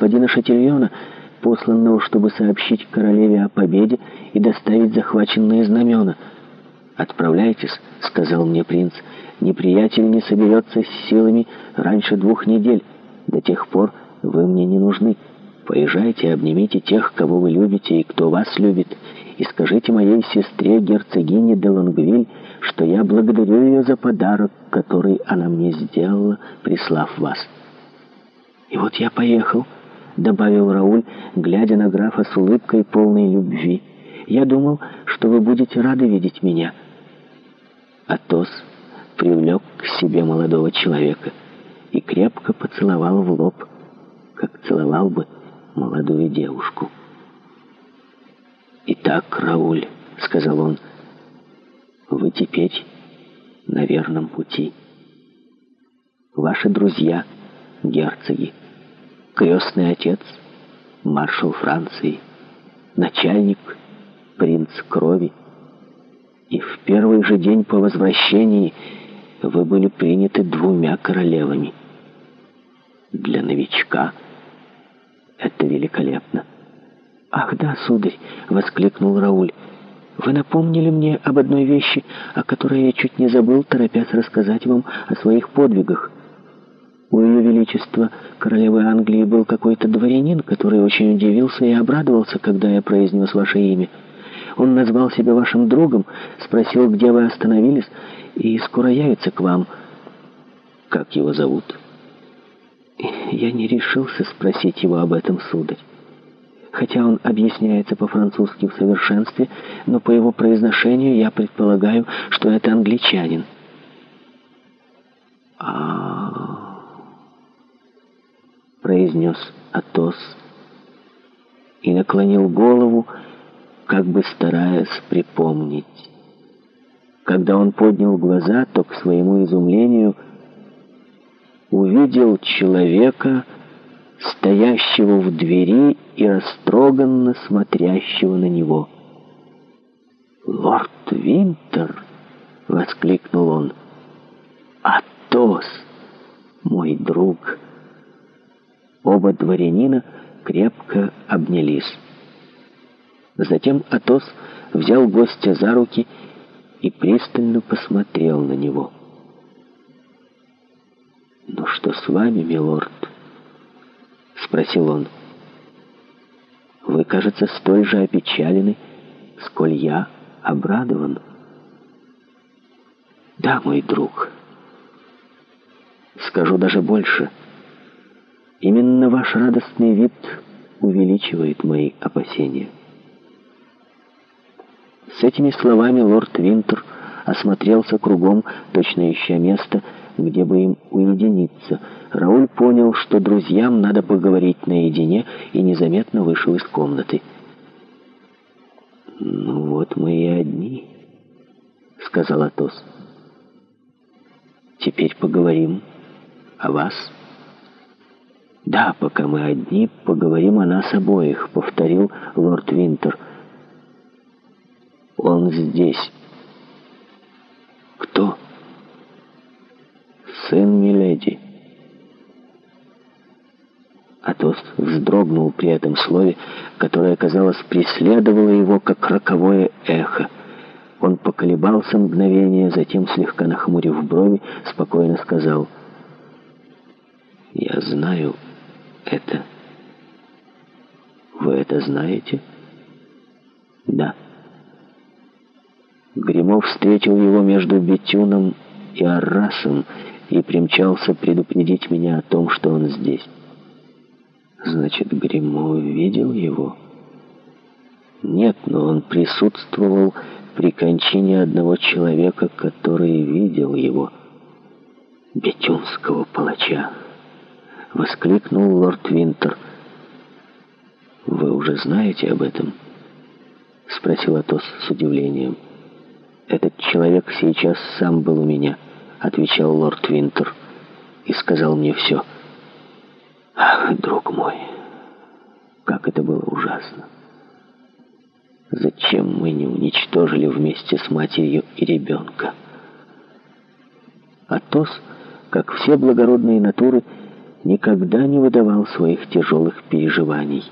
господина Шатильона, посланного, чтобы сообщить королеве о победе и доставить захваченные знамена. «Отправляйтесь», — сказал мне принц, — «неприятель не соберется с силами раньше двух недель. До тех пор вы мне не нужны. Поезжайте, обнимите тех, кого вы любите и кто вас любит, и скажите моей сестре, герцогине де Лонгвиль, что я благодарю ее за подарок, который она мне сделала, прислав вас». И вот я поехал добавил Рауль, глядя на графа с улыбкой полной любви. «Я думал, что вы будете рады видеть меня». Атос привлек к себе молодого человека и крепко поцеловал в лоб, как целовал бы молодую девушку. «Итак, Рауль», — сказал он, — «вы теперь на верном пути. Ваши друзья — герцоги» крестный отец, маршал Франции, начальник, принц крови. И в первый же день по возвращении вы были приняты двумя королевами. Для новичка это великолепно. «Ах да, сударь!» — воскликнул Рауль. «Вы напомнили мне об одной вещи, о которой я чуть не забыл, торопясь рассказать вам о своих подвигах». У Ее Величества королевы Англии был какой-то дворянин, который очень удивился и обрадовался, когда я произнес ваше имя. Он назвал себя вашим другом, спросил, где вы остановились, и скоро явится к вам. Как его зовут? Я не решился спросить его об этом, сударь. Хотя он объясняется по-французски в совершенстве, но по его произношению я предполагаю, что это англичанин. А-а-а произнес Атос. И наклонил голову, как бы стараясь припомнить. Когда он поднял глаза, то к своему изумлению увидел человека, стоящего в двери и растроганно смотрящего на него. «Лорд Винтер!» — воскликнул он. «Атос, мой друг!» Оба дворянина крепко обнялись. Затем Атос взял гостя за руки и пристально посмотрел на него. «Ну что с вами, милорд?» — спросил он. «Вы, кажется, столь же опечалены, сколь я обрадован». «Да, мой друг. Скажу даже больше». Именно ваш радостный вид увеличивает мои опасения. С этими словами лорд Винтер осмотрелся кругом, точно ища место, где бы им уединиться. Рауль понял, что друзьям надо поговорить наедине, и незаметно вышел из комнаты. «Ну вот мы и одни», — сказал Атос. «Теперь поговорим о вас». «Да, пока мы одни, поговорим о нас обоих», — повторил лорд Винтер. «Он здесь». «Кто?» «Сын Миледи». Атос вздрогнул при этом слове, которое, казалось, преследовало его, как роковое эхо. Он поколебался мгновение, затем, слегка нахмурив брови, спокойно сказал «Я знаю, — это. Вы это знаете? Да. Гремов встретил его между Бетюном и Аррасом и примчался предупредить меня о том, что он здесь. Значит, Гремов видел его? Нет, но он присутствовал при кончине одного человека, который видел его. Бетюнского палача воскликнул лорд Винтер. «Вы уже знаете об этом?» — спросил Атос с удивлением. «Этот человек сейчас сам был у меня», — отвечал лорд Винтер, — «и сказал мне все». «Ах, друг мой, как это было ужасно! Зачем мы не уничтожили вместе с матерью и ребенка?» Атос, как все благородные натуры, — никогда не выдавал своих тяжелых переживаний.